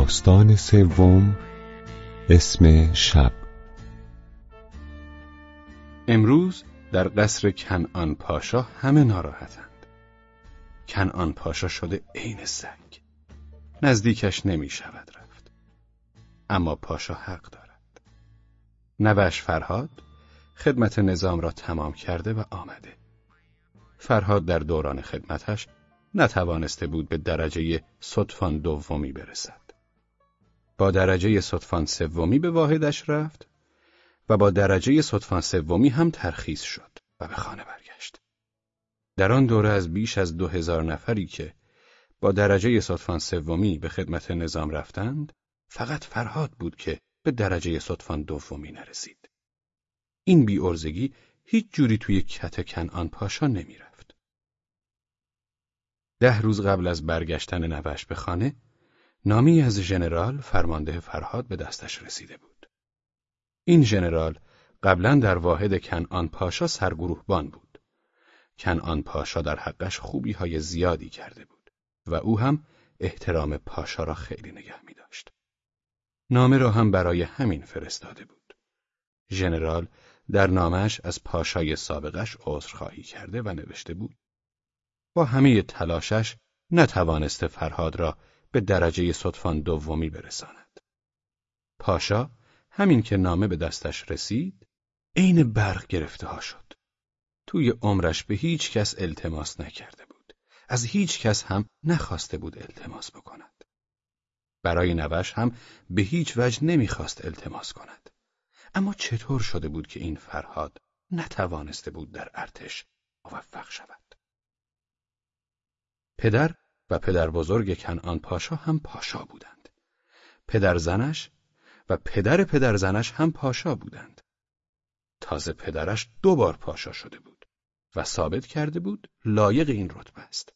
داستان سوم اسم شب. امروز در قصر کنعان پاشا همه ناراحتند. کنعان پاشا شده عین سنگ نزدیکش نمی شود رفت. اما پاشا حق دارد. نوش فرهاد خدمت نظام را تمام کرده و آمده. فرهاد در دوران خدمتش نتوانسته بود به درجه صدفان دومی برسد. با درجه صدفان سومی به واحدش رفت و با درجه صدفان سومی هم ترخیص شد و به خانه برگشت. در آن دوره از بیش از دو هزار نفری که با درجه صدفان سومی به خدمت نظام رفتند، فقط فرهاد بود که به درجه صدفان دومی نرسید. این بی هیچ جوری توی کت کنعان پاشا نمیره. ده روز قبل از برگشتن نوش به خانه نامی از ژنرال فرمانده فرهاد به دستش رسیده بود. این ژنرال قبلا در واحد کنعان پاشا سرگروهبان بود. کنعان پاشا در حقش خوبی های زیادی کرده بود و او هم احترام پاشا را خیلی نگه می داشت. نامه را هم برای همین فرستاده بود. ژنرال در نامش از پاشای سابقش عذرخواهی کرده و نوشته بود با همه تلاشش نتوانسته فرهاد را به درجه صدفان دومی برساند. پاشا همین که نامه به دستش رسید عین برق گرفته ها شد. توی عمرش به هیچ کس التماس نکرده بود. از هیچ کس هم نخواسته بود التماس بکند. برای نوش هم به هیچ وجه نمی‌خواست التماس کند. اما چطور شده بود که این فرهاد نتوانسته بود در ارتش موفق شود؟ پدر و پدر بزرگ کنعان پاشا هم پاشا بودند. پدر زنش و پدر پدر زنش هم پاشا بودند. تازه پدرش دو بار پاشا شده بود و ثابت کرده بود لایق این رتبه است.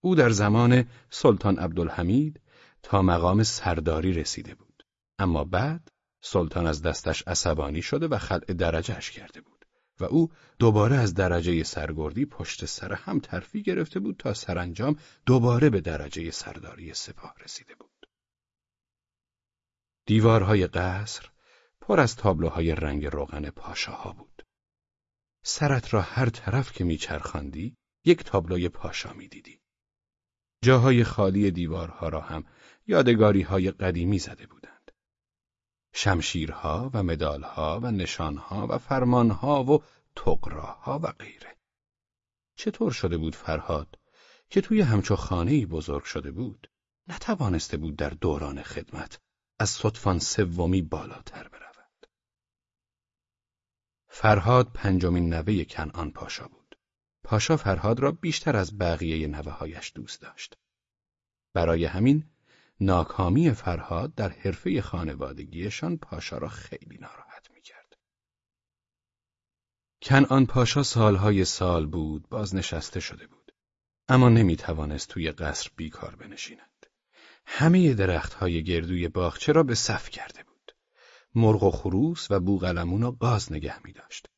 او در زمان سلطان عبدالحمید تا مقام سرداری رسیده بود. اما بعد سلطان از دستش عصبانی شده و خلع درجهش کرده بود. و او دوباره از درجه سرگردی پشت سر هم ترفی گرفته بود تا سرانجام دوباره به درجه سرداری سپاه رسیده بود. دیوارهای قصر پر از تابلوهای رنگ روغن پاشاها بود. سرت را هر طرف که میچرخاندی یک تابلوی پاشا می‌دیدی. جاهای خالی دیوارها را هم یادگاری های قدیمی زده بودند. شمشیرها و مدالها و نشانها و فرمانها و تقراها و غیره. چطور شده بود فرهاد که توی همچو خانه‌ای بزرگ شده بود نتوانسته بود در دوران خدمت از صدفان سومی بالاتر برود. فرهاد پنجمین نوه کنعان پاشا بود. پاشا فرهاد را بیشتر از بقیه نوههایش دوست داشت. برای همین ناکامی فرهاد در حرفه خانوادگیشان پاشا را خیلی ناراحت می‌کرد. کنعان پاشا سالهای سال بود بازنشسته شده بود. اما نمی توانست توی قصر بیکار بنشیند. همه درختهای گردوی باغچه را به صف کرده بود. مرغ و خروس و بوغلمون و گاز نگه می داشت.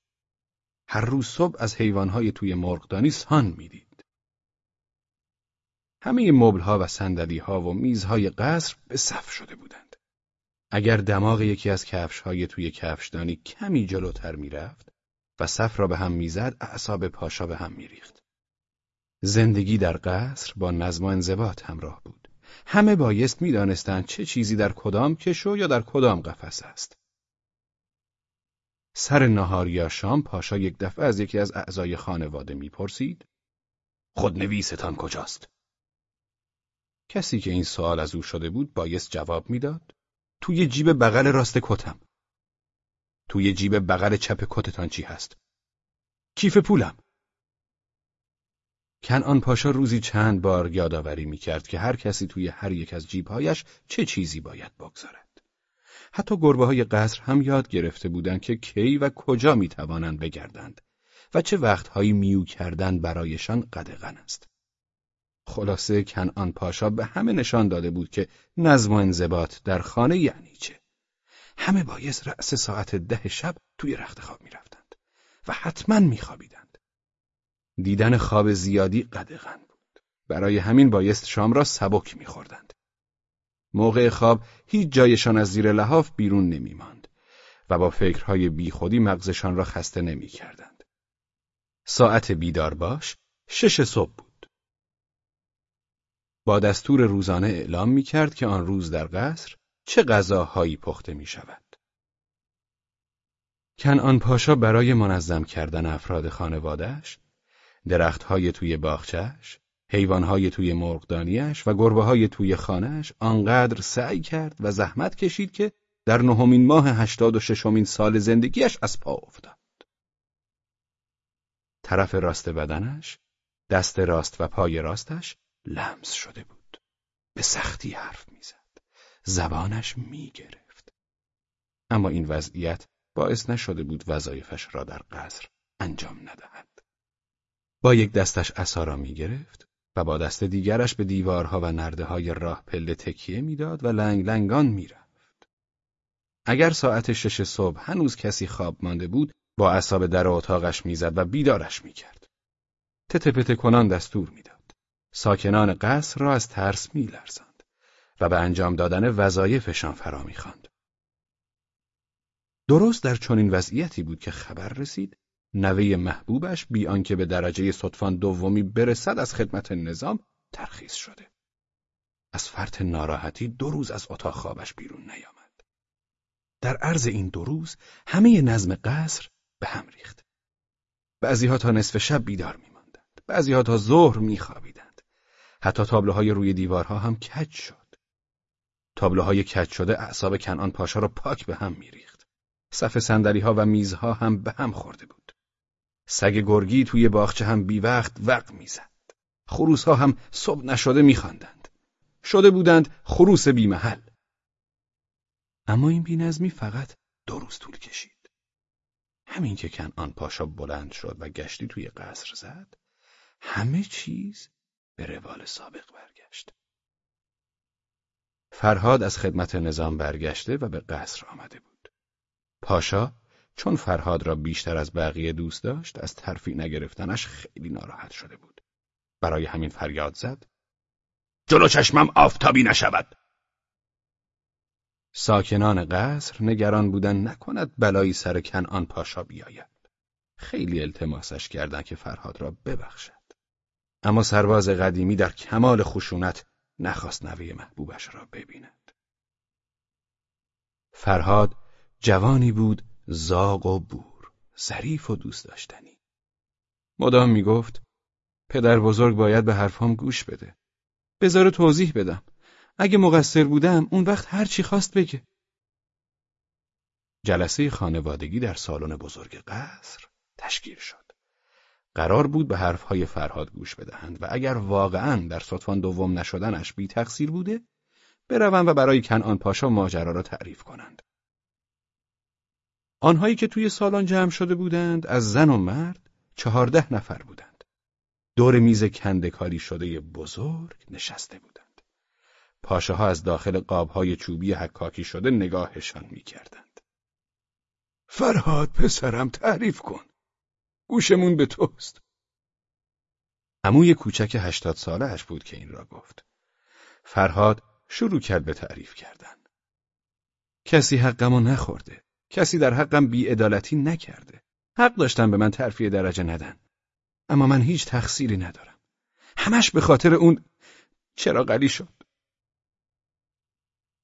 هر روز صبح از حیوانهای توی مرغدانی سان می‌دید. همه مبلها و ها و میزهای قصر به صف شده بودند. اگر دماغ یکی از کفشهای توی کفشدانی کمی جلوتر می‌رفت، و صف را به هم می‌زد اعصاب پاشا به هم میریخت. زندگی در قصر با نظم و انضباط همراه بود. همه بایست می‌دانستند چه چیزی در کدام کشو یا در کدام قفس است. سر نهار یا شام پاشا یک دفعه از یکی از اعضای خانواده می‌پرسید خودنویستان کجاست؟ کسی که این سوال از او شده بود بایست جواب می‌داد توی جیب بغل راست کتم. توی جیب بغل چپ کتتان چی هست؟ کیف پولم. کنعان پاشا روزی چند بار یادآوری می‌کرد که هر کسی توی هر یک از جیبهایش چه چیزی باید بگذارد. حتی گربه های قصر هم یاد گرفته بودند که کی و کجا می‌توانند بگردند و چه وقتهایی میو کردن برایشان قدغن است. خلاصه کنعان پاشا به همه نشان داده بود که نظم و انضباط در خانه یعنی چه. همه بایست رأس ساعت ده شب توی رخت خواب می‌رفتند و حتما میخوابیدند. دیدن خواب زیادی قدغن بود. برای همین بایست شام را سبک میخوردند. موقع خواب هیچ جایشان از زیر لحاف بیرون نمی ماند و با فکرهای بیخودی مغزشان را خسته نمی کردند. ساعت بیدار باش شش صبح بود. با دستور روزانه اعلام می کرد که آن روز در قصر چه غذاهایی پخته می شود. کنعان پاشا برای منظم کردن افراد خانوادهش درختهای توی باغچهش، حیوانهای توی مرغدانیش و گربه توی خانهش آنقدر سعی کرد و زحمت کشید که در نهمین ماه هشتاد و ششمین سال زندگیش از پا افتاد. طرف راست بدنش، دست راست و پای راستش لمس شده بود. به سختی حرف می‌زد. زبانش می‌گرفت. اما این وضعیت باعث نشده بود وظایفش را در قصر انجام ندهد. با یک دستش عصا را می گرفت و با دست دیگرش به دیوارها و نرده های راه پله تکیه می‌داد و لنگ لنگان می‌رفت. اگر ساعت شش صبح هنوز کسی خواب مانده بود با اصاب در اتاقش می‌زد و بیدارش می‌کرد. تته کنان دستور می‌داد. ساکنان قصر را از ترس میلرزاند و به انجام دادن وظایفشان فرا می‌خواند. درست در چنین وضعیتی بود که خبر رسید نوه محبوبش بی آنکه به درجه صدفان دومی برسد از خدمت نظام ترخیص شده. از فرط ناراحتی دو روز از اتاق خوابش بیرون نیامد. در عرض این دو روز همه نظم قصر به هم ریخت. بعضیها تا نصف شب بیدار میماندند. بعضیها تا ظهر میخوابیدند. حتی تابلوهای روی دیوارها هم کج شد. تابلوهای کج شده اعصاب کنان پاشا را پاک به هم میریخت. صف صندلیها و میزها هم به هم خورده بود. سگ گرگی توی باغچه هم بی وقت وق می‌زد. خروس ها هم صبح نشده میخواندند. شده بودند خروس بی محل. اما این بینظمی فقط دو روز طول کشید. همین که کنعان پاشا بلند شد و گشتی توی قصر زد، همه چیز به روال سابق برگشت. فرهاد از خدمت نظام برگشته و به قصر آمده بود. پاشا چون فرهاد را بیشتر از بقیه دوست داشت از ترفی نگرفتنش خیلی ناراحت شده بود برای همین فریاد زد جلو چشمم آفتابی نشود ساکنان قصر نگران بودن نکند بلایی سر کنعان پاشا بیاید خیلی التماسش کردند که فرهاد را ببخشد اما سرباز قدیمی در کمال خشونت نخواست نوه محبوبش را ببیند. فرهاد جوانی بود زاغ و بور ظریف و دوست داشتنی. مدام می‌گفت پدر بزرگ باید به حرفام گوش بده. بذار توضیح بدم. اگه مقصر بودم اون وقت هر چی خواست بگه. جلسه خانوادگی در سالن بزرگ قصر تشکیل شد. قرار بود به حرفهای فرهاد گوش بدهند و اگر واقعا در صدفان دوم نشدنش بی تقصیر بوده بروند و برای کنعان پاشا ماجرا را تعریف کنند آنهایی که توی سالن جمع شده بودند از زن و مرد چهارده نفر بودند. دور میز کندکاری شده بزرگ نشسته بودند. پاشاها از داخل قابهای چوبی حکاکی شده نگاهشان می‌کردند. فرهاد پسرم تعریف کن. گوشمون به توست. عموی کوچک هشتاد سالهش بود که این را گفت. فرهاد شروع کرد به تعریف کردن. کسی حقمو نخورده. کسی در حقم بیعدالتی نکرده. حق داشتن به من ترفیع درجه ندن. اما من هیچ تقصیری ندارم. همش به خاطر اون چرا قلی شد.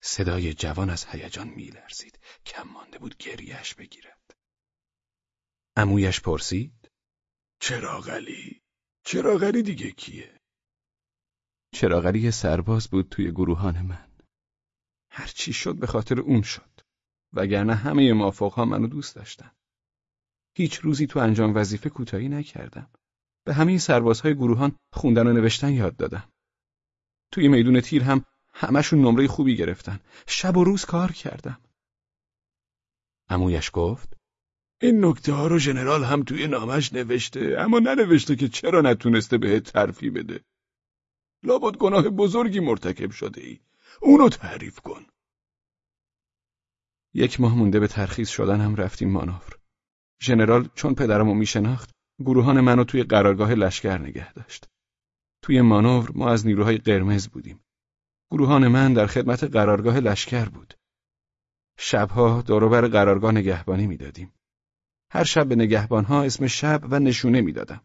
صدای جوان از هیجان میلرزید. کم مانده بود گریهش بگیرد. امویش پرسید. چرا قلی؟ چرا قلی دیگه کیه؟ چراغلی سرباز بود توی گروهان من. هرچی شد به خاطر اون شد. وگرنه همه مافوقها منو دوست داشتن. هیچ روزی تو انجام وظیفه کوتاهی نکردم. به همه سربازهای گروهان خوندن و نوشتن یاد دادم. توی میدون تیر هم همشون نمره خوبی گرفتن. شب و روز کار کردم. امویش گفت این نکته ها رو ژنرال هم توی نامش نوشته اما ننوشته که چرا نتونسته بهت ترفی بده. لابد گناه بزرگی مرتکب شده ای. اونو تعریف کن. یک ماه مونده به ترخیص شدن هم رفتیم مانور. ژنرال چون پدرمو میشناخت گروهان منو توی قرارگاه لشکر نگه داشت. توی مانور ما از نیروهای قرمز بودیم. گروهان من در خدمت قرارگاه لشکر بود. شبها دوروبر قرارگاه نگهبانی می‌دادیم. هر شب به نگهبانها اسم شب و نشونه می‌دادم.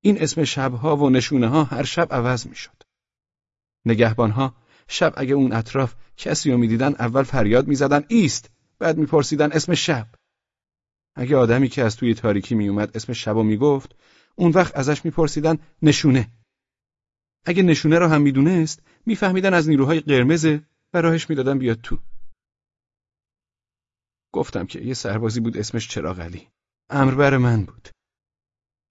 این اسم شبها و نشونه ها هر شب عوض می‌شد. نگهبانها شب اگه اون اطراف کسی رو می‌دیدن اول فریاد می‌زدن ایست بعد میپرسیدن اسم شب. اگه آدمی که از توی تاریکی میومد اسم شب و می‌گفت اون وقت ازش میپرسیدن نشونه. اگه نشونه را هم می‌دونست میفهمیدن از نیروهای قرمزه و راهش می‌دادن بیاد تو. گفتم که یه سربازی بود اسمش چراغ علی. امر بر من بود.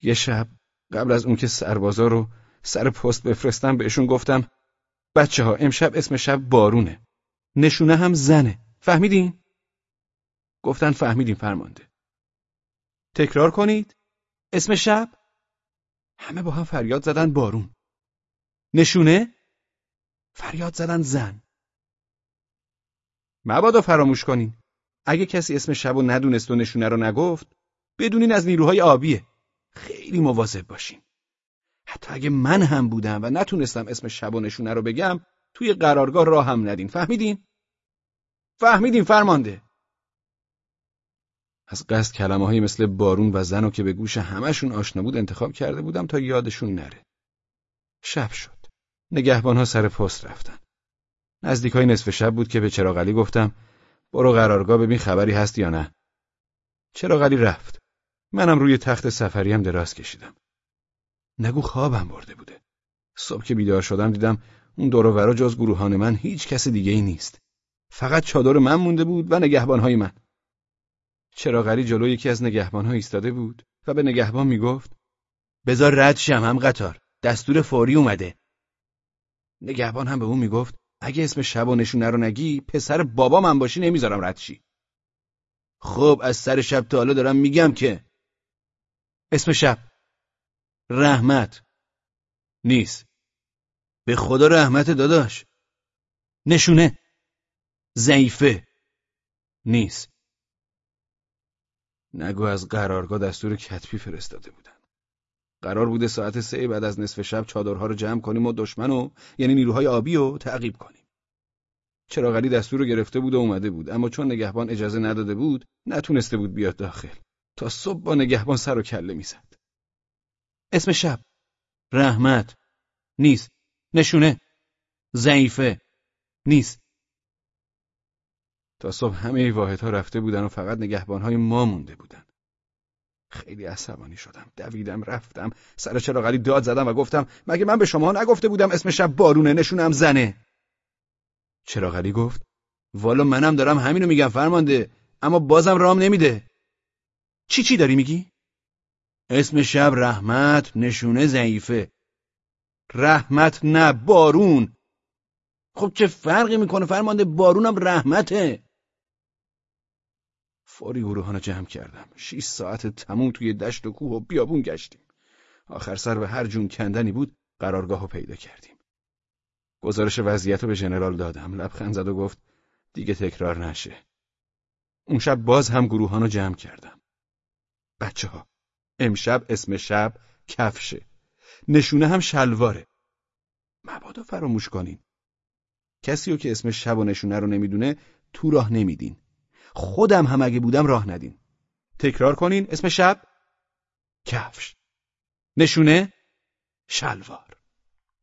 یه شب قبل از اون که سربازا رو سر پست بفرستم بهشون گفتم بچه ها امشب اسم شب بارونه. نشونه هم زنه. فهمیدین؟ گفتن فهمیدیم فرمانده. تکرار کنید. اسم شب؟ همه با هم فریاد زدن بارون. نشونه؟ فریاد زدن زن. مبادا فراموش کنین. اگه کسی اسم شب و ندونست و نشونه رو نگفت، بدونین از نیروهای آبیه. خیلی مواظب باشین. حتی اگه من هم بودم و نتونستم اسم شب و نشونه رو بگم، توی قرارگاه راه هم ندین. فهمیدین؟ فهمیدین فرمانده. از قصد کلمه مثل بارون و زن و که به گوش همشون آشنا بود انتخاب کرده بودم تا یادشون نره. شب شد. نگهبانها سر پست رفتن. نزدیکای نصف شب بود که به چراغلی گفتم برو قرارگاه ببین خبری هست یا نه. چراغلی رفت. منم روی تخت سفریم دراز کشیدم. نگو خوابم برده بوده. صبح که بیدار شدم دیدم اون دور و جز گروهان من هیچ کس دیگه ای نیست. فقط چادر من مونده بود و نگهبانهای من. چراغلی جلو یکی از نگهبانها ایستاده بود و به نگهبان می‌گفت بذار رد شم هم قطار دستور فوری اومده نگهبان هم به اون می‌گفت اگه اسم شب و نشونه رو نگی پسر بابا من باشی نمی‌ذارم رد شی خب از سر شب تا حالا دارم میگم که اسم شب رحمت نیست. به خدا رحمت داداش. نشونه ضعیفه نیست. نگو از قرارگاه دستور کتبی فرستاده بودن. قرار بوده ساعت سه بعد از نصف شب چادرها رو جمع کنیم و دشمنو یعنی نیروهای آبی رو تعقیب کنیم. چراغلی دستور رو گرفته بود و اومده بود. اما چون نگهبان اجازه نداده بود نتونسته بود بیاد داخل. تا صبح با نگهبان سر و کله می‌زد. اسم شب. رحمت. نیست. نشونه. ضعیفه. نیست. تا صبح همه واحدها رفته بودن و فقط نگهبانهای ما مونده بودن. خیلی عصبانی شدم. دویدم رفتم. سر چراغلی داد زدم و گفتم مگه من به شما نگفته بودم اسم شب بارونه نشونم زنه؟ چراغلی گفت والا منم دارم همینو میگم فرمانده اما بازم رام نمیده. چی چی داری میگی؟ اسم شب رحمت نشونه ضعیفه. رحمت نه بارون. خب چه فرقی می‌کنه فرمانده؟ بارونم رحمته. فوری گروهان جمع کردم. شیش ساعت تموم توی دشت و کوه و بیابون گشتیم. آخر سر به هر جون کندنی بود قرارگاه رو پیدا کردیم. گزارش وضعیت رو به ژنرال دادم. لبخند زد و گفت دیگه تکرار نشه. اون شب باز هم گروهان رو جمع کردم. بچه ها امشب اسم شب کفشه. نشونه هم شلواره. مبادا فراموش کنین. کسی رو که اسم شب و نشونه رو نمی‌دونه تو راه نمیدین. خودم هم اگه بودم راه ندین. تکرار کنین اسم شب؟ کفش. نشونه؟ شلوار.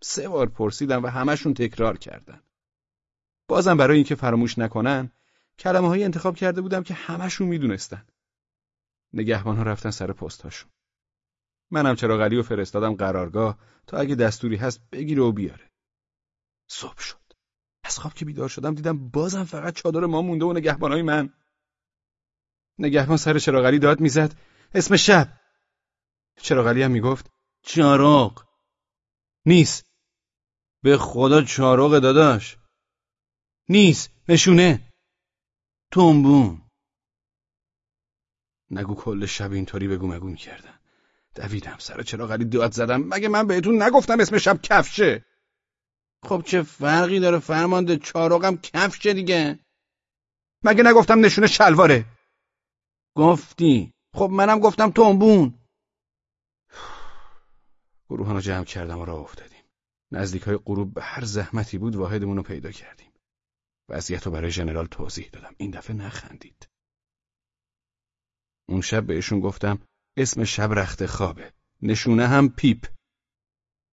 سه بار پرسیدم و همشون تکرار کردن. بازم برای اینکه فراموش نکنن کلمه های انتخاب کرده بودم که همشون می‌دونستن. نگهبان ها رفتن سر پستهاشون. منم چراغلی و فرستادم قرارگاه تا اگه دستوری هست بگیره و بیاره. صبح شد. از خواب که بیدار شدم دیدم بازم فقط چادر ما مونده و نگهبانای من. نگهبان سر چراغلی داد می‌زد. اسم شب. چراغلی هم می‌گفت چاراغ نیست. به خدا چاراغ داداش. نیست. نشونه. تومبون نگو کل شب اینطوری بگو مگو می‌کردن. دویدم سر چراغلی داد زدم. مگه من بهتون نگفتم اسم شب کفشه؟ خب چه فرقی داره فرمانده چاراغم کفشه دیگه مگه نگفتم نشونه شلواره گفتی خب منم گفتم تنبون گروهانو جمع کردم و راه افتادیم نزدیک های غروب به هر زحمتی بود واحدمون رو پیدا کردیم. وضعیت رو برای ژنرال توضیح دادم. این دفعه نخندید. اون شب بهشون گفتم اسم شب رخت خوابه. نشونه هم پیپ.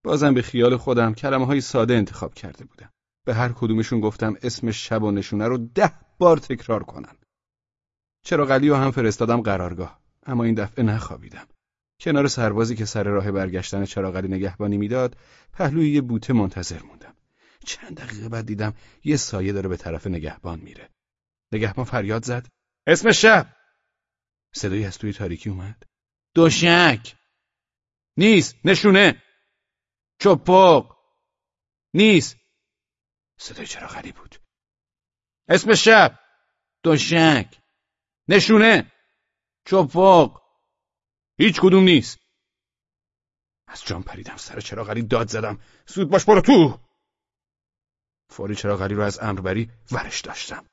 بازم به خیال خودم کلمه های ساده انتخاب کرده بودم. به هر کدومشون گفتم اسم شب و نشونه رو ده بار تکرار کنن. چرا قلی هم فرستادم قرارگاه اما این دفعه نخوابیدم. کنار سربازی که سر راه برگشتن چراغلی نگهبانی می‌داد پهلوی یه بوته منتظر موندم. چند دقیقه بعد دیدم یه سایه داره به طرف نگهبان میره. نگهبان فریاد زد. اسم شب! صدایی از توی تاریکی اومد. دوشک! نیست نشونه! چپق نیست. صدای چراغلی بود. اسم شب. دوشک نشونه. چپق هیچ کدوم نیست. از جام پریدم. سر چراغلی داد زدم. زود باش برو تو. فوری چراغلی رو از امربری ورش داشتم.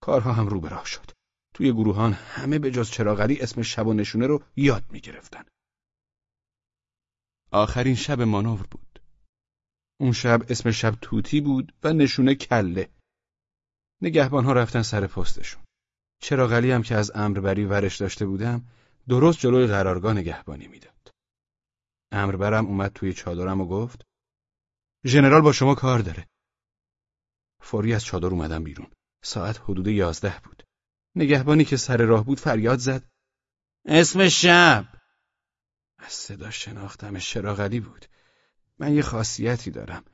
کارها هم رو به راه شد. توی گروهان همه به جز چراغلی اسم شب و نشونه رو یاد می‌گرفتن. آخرین شب مانور بود اون شب اسم شب توتی بود و نشونه کله نگهبان ها رفتن سر پستشون چراغلی هم که از امربری ورش داشته بودم درست جلوی قرارگاه نگهبانی می‌داد. امربرم اومد توی چادرم و گفت ژنرال با شما کار داره. فوری از چادر اومدم بیرون. ساعت حدود یازده بود. نگهبانی که سر راه بود فریاد زد اسم شب از صدا شناختم شراغلی بود. من یه خاصیتی دارم.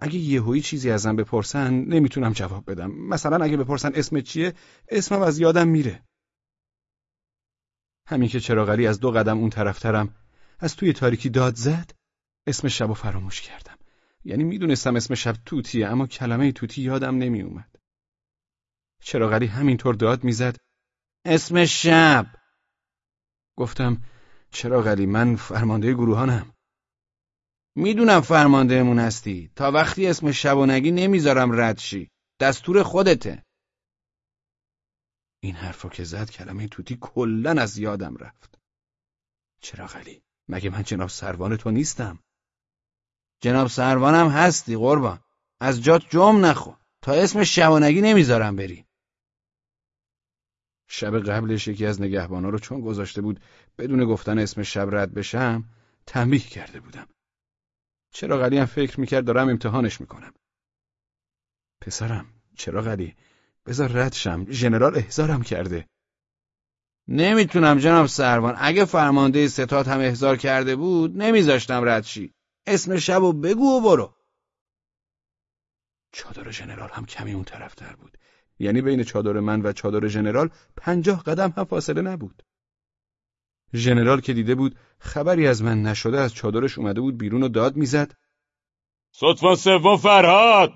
اگه یهویی چیزی ازم بپرسن نمی‌تونم جواب بدم. مثلا اگه بپرسن اسم چیه اسمم از یادم میره. همین که چراغلی از دو قدم اون طرفترم از توی تاریکی داد زد اسم شب و فراموش کردم یعنی می‌دونستم اسم شب توتیه اما کلمه توتی یادم نمی اومد چراغلی همینطور داد می‌زد اسم شب گفتم چراغلی من فرمانده گروهانم. می‌دونم فرماندهمون هستی. تا وقتی اسم شب و نگی نمی‌ذارم رد شی. دستور خودته. این حرفو که زد کلمه توتی کلن از یادم رفت. چرا غلی مگه من جناب سروان تو نیستم؟ جناب سروانم هستی قربان. از جات جم نخو تا اسم شبانگی نمی‌ذارم بری. شب قبلش یکی از نگهبانا رو چون گذاشته بود بدون گفتن اسم شب رد بشم تنبیه کرده بودم. چرا هم فکر می‌کرد دارم امتحانش می‌کنم؟ پسرم چرا غلی بذار رد شم. ژنرال احضارم کرده. نمی‌تونم جناب سروان. اگه فرمانده ستاد هم احضار کرده بود نمیذاشتم رد شی. اسم شب و بگو و برو. چادر ژنرال هم کمی اون طرفتر بود. یعنی بین چادر من و چادر ژنرال پنجاه قدم هم فاصله نبود. ژنرال که دیده بود خبری از من نشده از چادرش اومده بود بیرون و داد می‌زد. صدفا سوم فرهاد!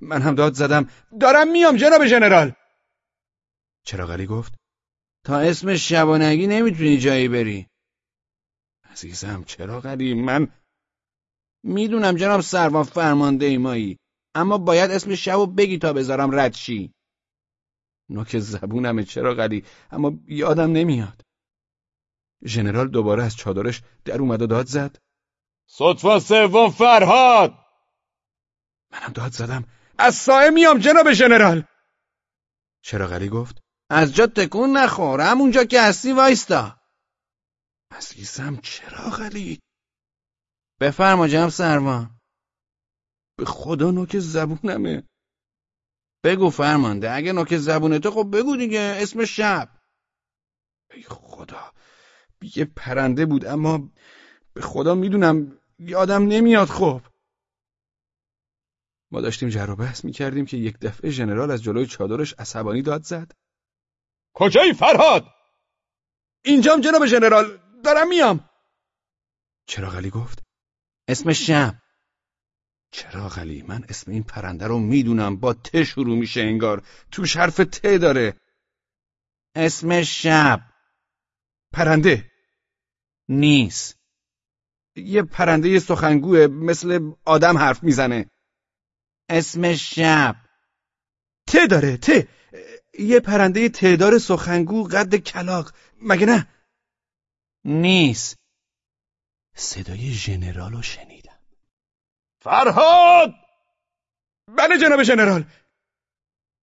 من هم داد زدم. دارم میام جناب ژنرال چراغلی گفت؟ تا اسم شبانگی نمی‌تونی جایی بری. عزیزم چراغلی من می‌دونم جناب سروان فرمانده ای مایی. اما باید اسم شبو بگی تا بذارم رد شی. نوک زبونمه چراغلی اما یادم نمیاد. ژنرال دوباره از چادرش در اومد و داد زد. صدفا سوم فرهاد! منم داد زدم. از سایه میام جناب ژنرال چراغلی گفت؟ از جا تکون نخور همونجا که هستی وایستا. عزیزم چراغلی بفرما جناب سروان. به خدا نوک زبونمه. بگو فرمانده اگه نوک زبونته خب بگو دیگه اسم شب. ای خدا یه پرنده بود اما به خدا می‌دونم یادم نمیاد خب. ما داشتیم جر و بحث می‌کردیم که یک دفعه ژنرال از جلوی چادرش عصبانی داد زد. کجایی فرهاد؟ اینجام جناب ژنرال دارم میام. چراغلی گفت؟ اسم شب چراغلی من اسم این پرنده رو می‌دونم. با ت شروع میشه انگار. توش حرف ت داره. اسم شب. پرنده. نیست. یه پرنده سخنگوه. مثل آدم حرف می‌زنه. اسم شب. ت داره. ت. یه پرنده تعدار سخنگو قد کلاق مگه نه؟ نیست. صدای ژنرال رو شنیدم فرهاد! بله جناب ژنرال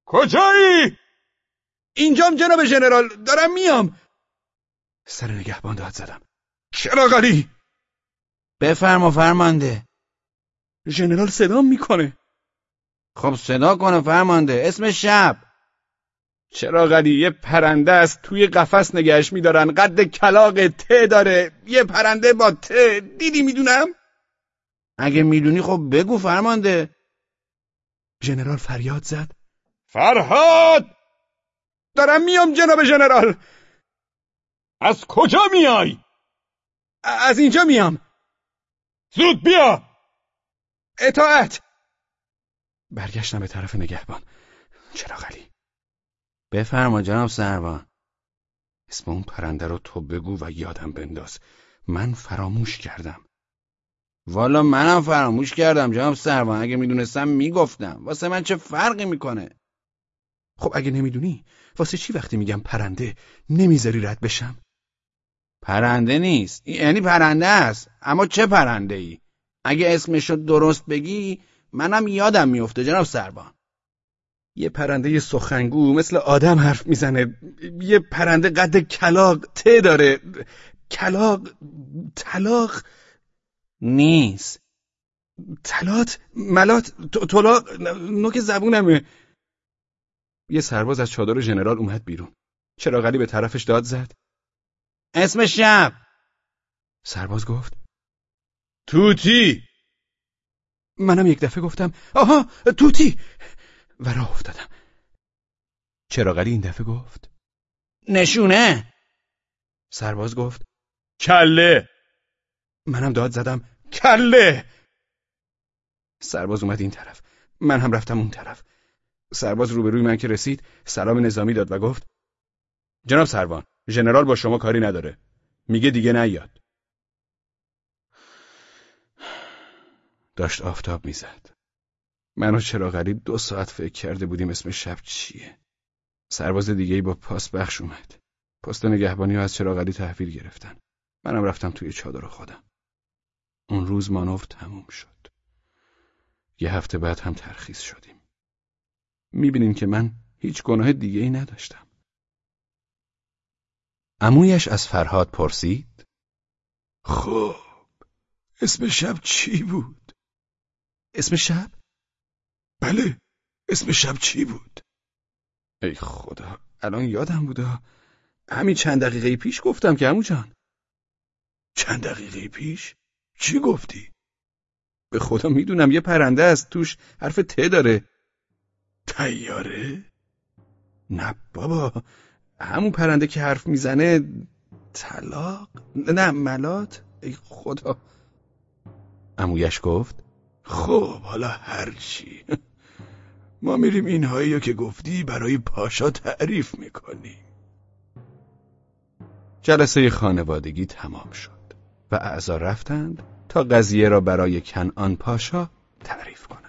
کجایی؟ اینجام جناب ژنرال دارم میام. سر نگهبان داد زدم. چراغ علی بفرما فرمانده. ژنرال صدام می‌کنه. خب صدا کنه فرمانده اسم شب. چراغ علی یه پرنده است توی قفس نگهش میدارن. قد کلاق ته داره. یه پرنده با ته دیدی می‌دونم؟ اگه می‌دونی خب بگو فرمانده. ژنرال فریاد زد. فرهاد! دارم میام جناب ژنرال از کجا میای؟ از اینجا میام. زود بیا! اطاعت! برگشتم به طرف نگهبان. چراغ علی بفرما جناب سروان. اسم اون پرنده رو تو بگو و یادم بنداز. من فراموش کردم. والا منم فراموش کردم جناب سروان اگه می‌دونستم می‌گفتم. واسه من چه فرقی می‌کنه؟ خب اگه نمی‌دونی واسه چی وقتی میگم پرنده نمی‌ذاری رد بشم؟ پرنده نیست. یعنی پرنده است. اما چه پرنده ای اگه اسمشو درست بگی منم یادم میفته جناب سربان یه پرنده سخنگو مثل آدم حرف می‌زنه. یه پرنده قد کلاق ته داره. کلاق طلاق. نیست. تلات ملات طلاق نوک زبونمه. یه سرباز از چادر ژنرال اومد بیرون. چراغلی به طرفش داد زد؟ اسم شب. سرباز گفت. توتی. منم یک دفعه گفتم آها توتی. و راه افتادم. چراغلی این دفعه گفت؟ نشونه. سرباز گفت. کله. منم داد زدم. کله! سرباز اومد این طرف. من هم رفتم اون طرف. سرباز روبروی من که رسید سلام نظامی داد و گفت جناب سروان ژنرال با شما کاری نداره. میگه دیگه نیاد. داشت آفتاب می‌زد. من و چراغلی دو ساعت فکر کرده بودیم اسم شب چیه؟ سرباز دیگه ای با پاس بخش اومد. پست نگهبانی ها از چراغلی تحویل گرفتن. منم رفتم توی چادر خودم. اون روز مانور تموم شد یه هفته بعد هم ترخیص شدیم می‌بینین که من هیچ گناه دیگه ای نداشتم امویش از فرهاد پرسید خب اسم شب چی بود؟ اسم شب؟ بله اسم شب چی بود؟ ای خدا الان یادم بوده همین چند دقیقه پیش گفتم که امو جان چند دقیقه پیش؟ چی گفتی؟ به خدا می‌دونم یه پرنده است توش حرف ت داره. تیاره؟ نه بابا همون پرنده که حرف می‌زنه طلاق؟ نه ملات؟ ای خدا. امویش گفت خب حالا هرچی ما میریم اینهایی که گفتی برای پاشا تعریف می‌کنیم. جلسه خانوادگی تمام شد و اعضا رفتند تا قضیه را برای کنعان پاشا تعریف کنند